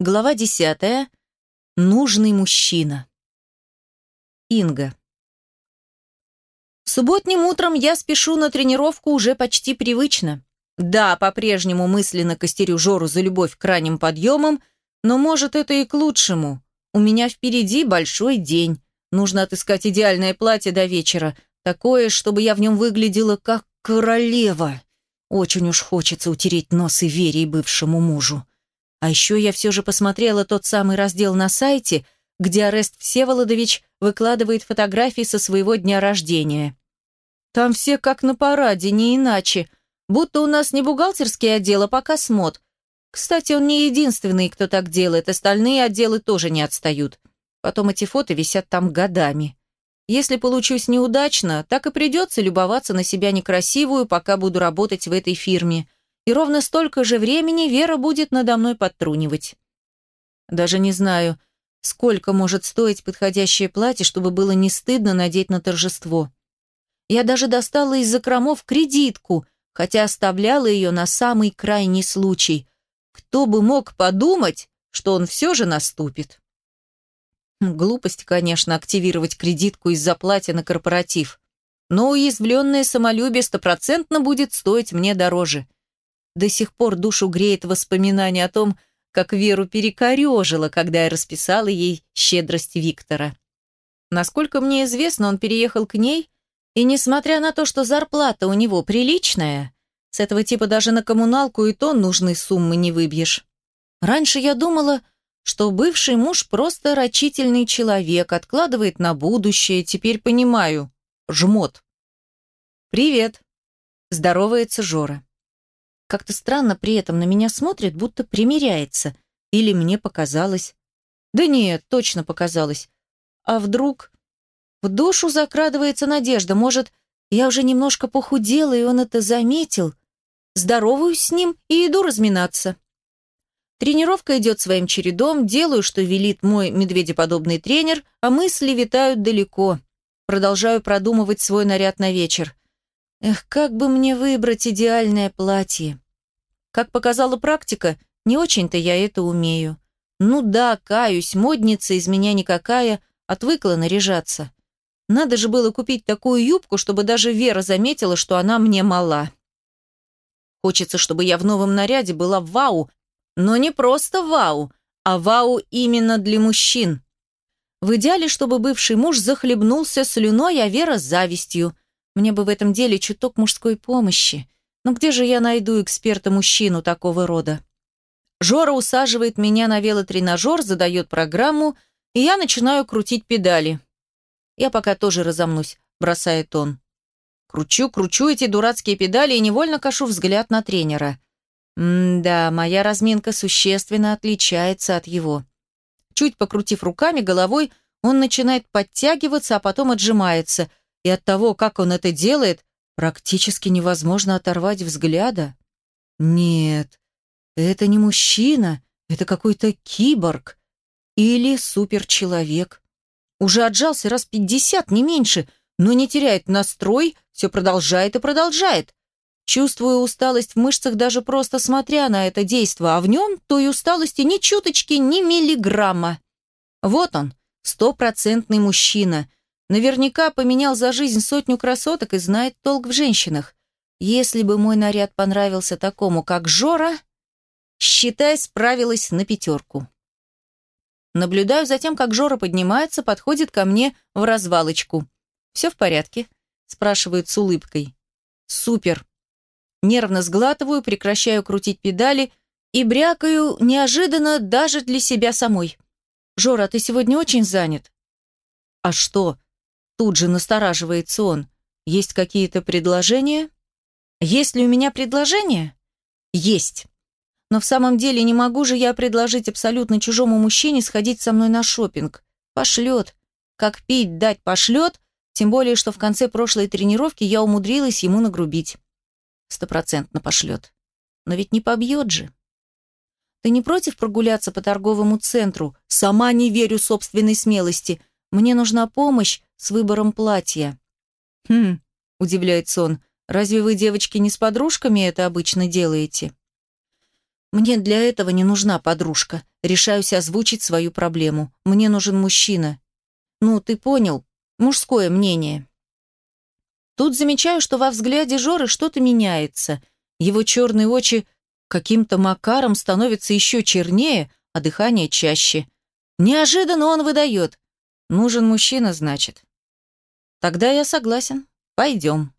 Глава десятая. Нужный мужчина. Инга. Субботним утром я спешу на тренировку уже почти привычно. Да, по-прежнему мысленно костерю Жору за любовь к ранним подъемам, но может это и к лучшему. У меня впереди большой день. Нужно отыскать идеальное платье до вечера, такое, чтобы я в нем выглядела как королева. Очень уж хочется утереть нос и Вере и бывшему мужу. А еще я все же посмотрела тот самый раздел на сайте, где Арест Всеволодович выкладывает фотографии со своего дня рождения. Там все как на параде, не иначе. Будто у нас не бухгалтерский отдел, а пока смот. Кстати, он не единственный, кто так делает, остальные отделы тоже не отстают. Потом эти фото висят там годами. Если получусь неудачно, так и придется любоваться на себя некрасивую, пока буду работать в этой фирме – и ровно столько же времени Вера будет надо мной подтрунивать. Даже не знаю, сколько может стоить подходящее платье, чтобы было не стыдно надеть на торжество. Я даже достала из закромов кредитку, хотя оставляла ее на самый крайний случай. Кто бы мог подумать, что он все же наступит. Глупость, конечно, активировать кредитку из-за платья на корпоратив. Но уязвленное самолюбие стопроцентно будет стоить мне дороже. До сих пор душу греет воспоминание о том, как Веру перекорежило, когда я расписала ей щедрость Виктора. Насколько мне известно, он переехал к ней, и несмотря на то, что зарплата у него приличная, с этого типа даже на коммуналку и то нужной суммы не выбьешь. Раньше я думала, что бывший муж просто рачительный человек, откладывает на будущее, теперь понимаю. Жмот. «Привет», – здоровается Жора. Как-то странно при этом на меня смотрит, будто примиряется. Или мне показалось. Да нет, точно показалось. А вдруг... В душу закрадывается надежда. Может, я уже немножко похудела, и он это заметил? Здороваюсь с ним и иду разминаться. Тренировка идет своим чередом, делаю, что велит мой медведеподобный тренер, а мысли витают далеко. Продолжаю продумывать свой наряд на вечер. Эх, как бы мне выбрать идеальное платье? Как показала практика, не очень-то я это умею. Ну да, каюсь, модница из меня никакая, отвыкла наряжаться. Надо же было купить такую юбку, чтобы даже Вера заметила, что она мне мала. Хочется, чтобы я в новом наряде была вау, но не просто вау, а вау именно для мужчин. В идеале, чтобы бывший муж захлебнулся слюной, а Вера – завистью – мне бы в этом деле чуток мужской помощи. Но где же я найду эксперта-мужчину такого рода? Жора усаживает меня на велотренажер, задает программу, и я начинаю крутить педали. Я пока тоже разомнусь, бросает он. Кручу, кручу эти дурацкие педали и невольно кашу взгляд на тренера. М-да, моя разминка существенно отличается от его. Чуть покрутив руками, головой, он начинает подтягиваться, а потом отжимается, и от того, как он это делает, практически невозможно оторвать взгляда. Нет, это не мужчина, это какой-то киборг или суперчеловек. Уже отжался раз пятьдесят, не меньше, но не теряет настрой, все продолжает и продолжает. Чувствую усталость в мышцах даже просто смотря на это действо, а в нем той усталости ни чуточки, ни миллиграмма. Вот он, стопроцентный мужчина, Наверняка поменял за жизнь сотню красоток и знает толк в женщинах. Если бы мой наряд понравился такому, как Жора, считай, справилась на пятерку. Наблюдаю за тем, как Жора поднимается, подходит ко мне в развалочку. «Все в порядке?» – спрашивает с улыбкой. «Супер!» Нервно сглатываю, прекращаю крутить педали и брякаю неожиданно даже для себя самой. «Жора, ты сегодня очень занят?» «А что?» Тут же настораживается он. Есть какие-то предложения? Есть ли у меня предложения? Есть. Но в самом деле не могу же я предложить абсолютно чужому мужчине сходить со мной на шопинг. Пошлет. Как пить дать пошлет, тем более, что в конце прошлой тренировки я умудрилась ему нагрубить. Стопроцентно пошлет. Но ведь не побьет же. Ты не против прогуляться по торговому центру? Сама не верю собственной смелости. Мне нужна помощь с выбором платья». «Хм», — удивляется он, «разве вы, девочки, не с подружками это обычно делаете?» Мне для этого не нужна подружка. Решаюсь озвучить свою проблему. Мне нужен мужчина. Ну, ты понял, мужское мнение. Тут замечаю, что во взгляде Жоры что-то меняется. Его черные очи каким-то макаром становятся еще чернее, а дыхание чаще. Неожиданно он выдает. Нужен мужчина, значит. Тогда я согласен. Пойдем.